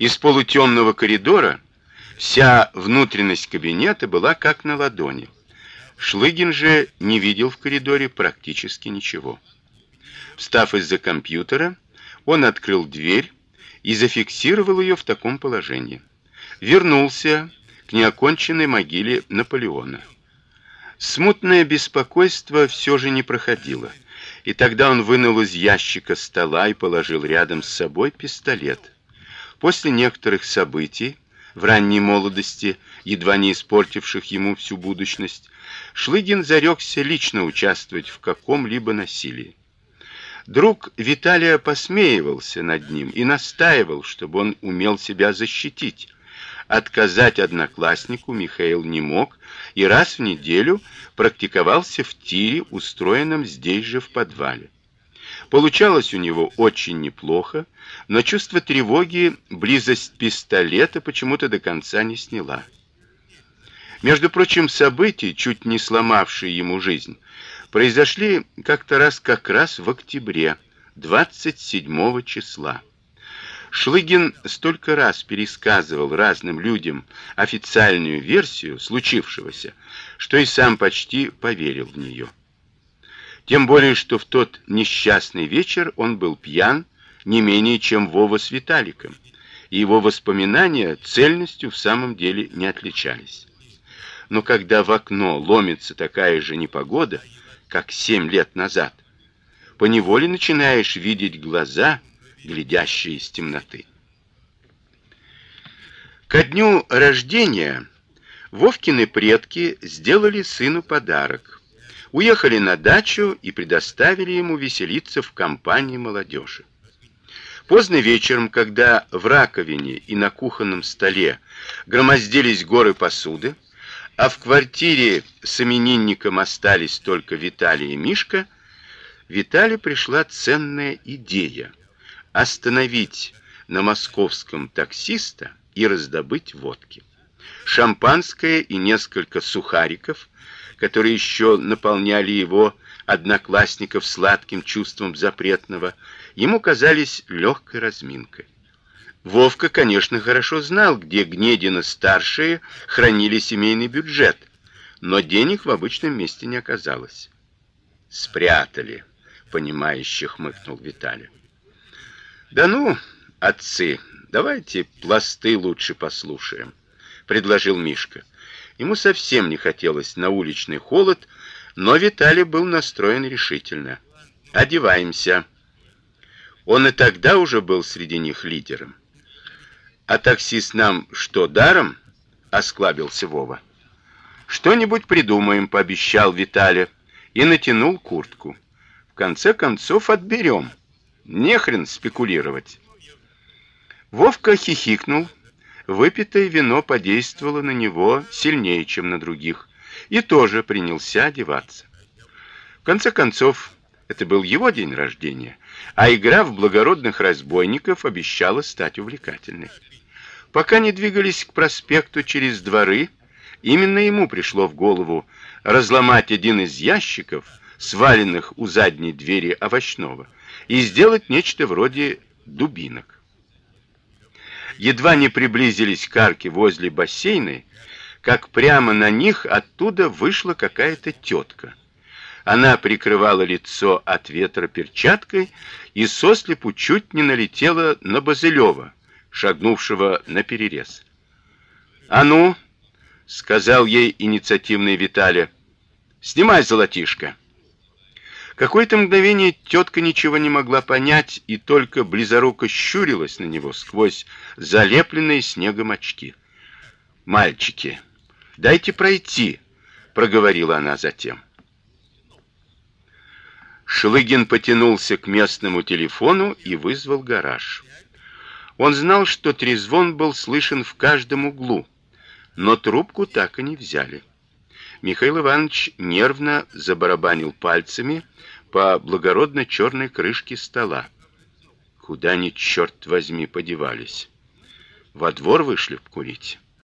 Из полутемного коридора вся внутренность кабинета была как на ладони. Шлыгин же не видел в коридоре практически ничего. Встав из-за компьютера, он открыл дверь и зафиксировал ее в таком положении. Вернулся к неоконченной могиле Наполеона. Смутное беспокойство все же не проходило. И тогда он вынул из ящика стола и положил рядом с собой пистолет. После некоторых событий в ранней молодости, едва не испортивших ему всю будущность, Шлыгин зарекся лично участвовать в каком-либо насилии. Друг Виталия посмеивался над ним и настаивал, чтобы он умел себя защитить. Отказать однокласснику Михаил не мог и раз в неделю практиковался в тире, устроенном здесь же в подвале. Получалось у него очень неплохо, но чувство тревоги близость пистолета почему-то до конца не сняла. Между прочим, события, чуть не сломавшие ему жизнь, произошли как-то раз как раз в октябре, 27 числа. Шлыгин столько раз пересказывал разным людям официальную версию случившегося, что и сам почти поверил в нее. Тем более, что в тот несчастный вечер он был пьян не менее, чем Вова с Виталиком, и его воспоминания цельностью в самом деле не отличались. Но когда в окно ломится такая же непогода, как семь лет назад, по неволе начинаешь видеть глаза, глядящие из темноты. Ко дню рождения Вовкины предки сделали сыну подарок. Уехали на дачу и предоставили ему веселиться в компании молодежи. Поздно вечером, когда в раковине и на кухонном столе громоздились горы посуды, а в квартире с именинником остались только Виталий и Мишка, Виталий пришла ценная идея остановить на московском таксиста и раздобыть водки. Шампанское и несколько сухариков, которые еще наполняли его одноклассников сладким чувством запретного, ему казались легкой разминкой. Вовка, конечно, хорошо знал, где Гнедина старшие хранили семейный бюджет, но денег в обычном месте не оказалось. Спрятали, понимающе хмыкнул Виталий. Да ну, отцы, давайте пласты лучше послушаем, предложил Мишка. Ему совсем не хотелось на уличный холод, но Виталий был настроен решительно. Одеваемся. Он и тогда уже был среди них лидером. А таксист нам что, даром? осклабился Вова. Что-нибудь придумаем, пообещал Виталий и натянул куртку. В конце концов отберем. Не хрен спекулировать. Вовка хихикнул. Выпитое вино подействовало на него сильнее, чем на других, и тоже принялся одеваться. В конце концов, это был его день рождения, а игра в благородных разбойников обещала стать увлекательной. Пока не двигались к проспекту через дворы, именно ему пришло в голову разломать один из ящиков, сваленных у задней двери овощного, и сделать нечто вроде дубинок. Едва не приблизились к арке возле бассейна, как прямо на них оттуда вышла какая-то тетка. Она прикрывала лицо от ветра перчаткой и сослепу чуть не налетела на Базылева шагнувшего на перерез. "А ну", сказал ей инициативный Виталий. "Снимай золотишко". Какое-то мгновение тетка ничего не могла понять и только близоруко щурилась на него сквозь залепленные снегом очки. "Мальчики, дайте пройти", проговорила она затем. Шлыгин потянулся к местному телефону и вызвал гараж. Он знал, что трезвон был слышен в каждом углу, но трубку так и не взяли. Михаил Иванович нервно забарабанил пальцами по благородно черной крышке стола. Куда они черт возьми подевались? Во двор вышли покурить.